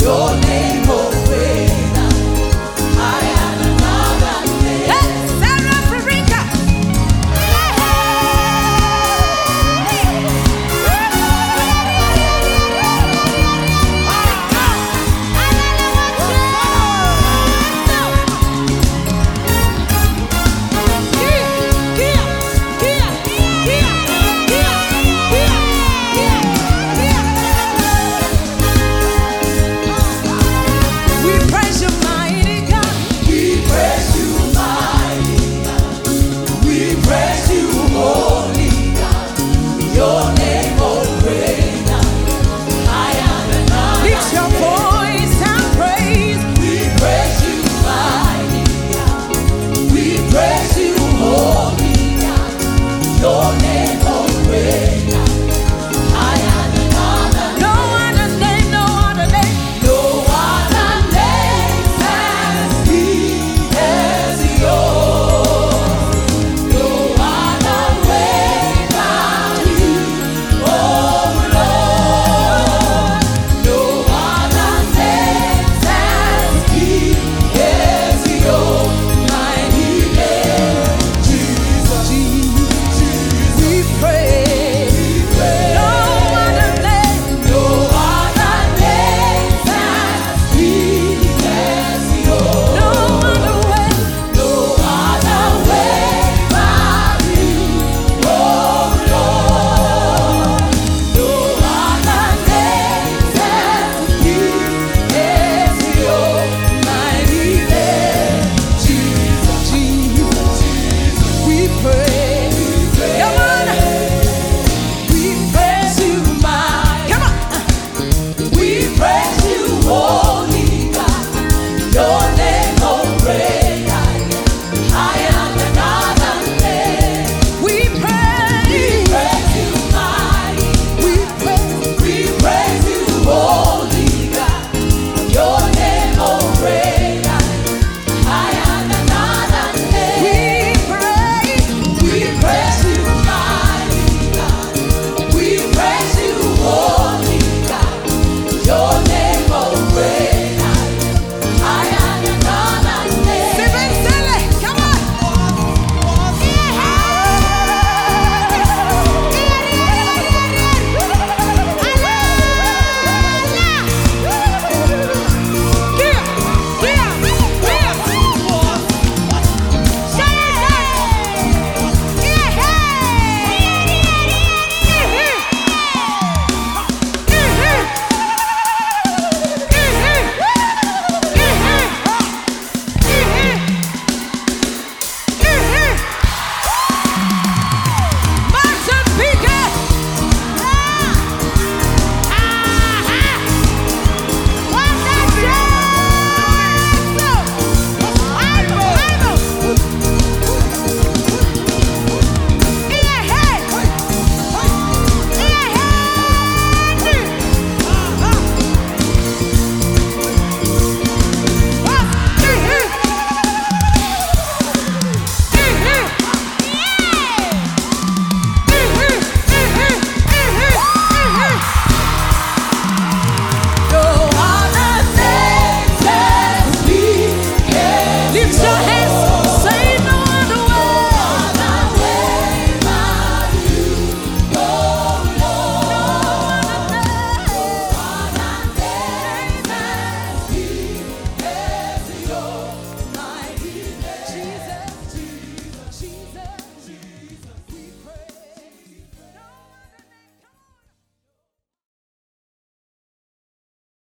your name, oh.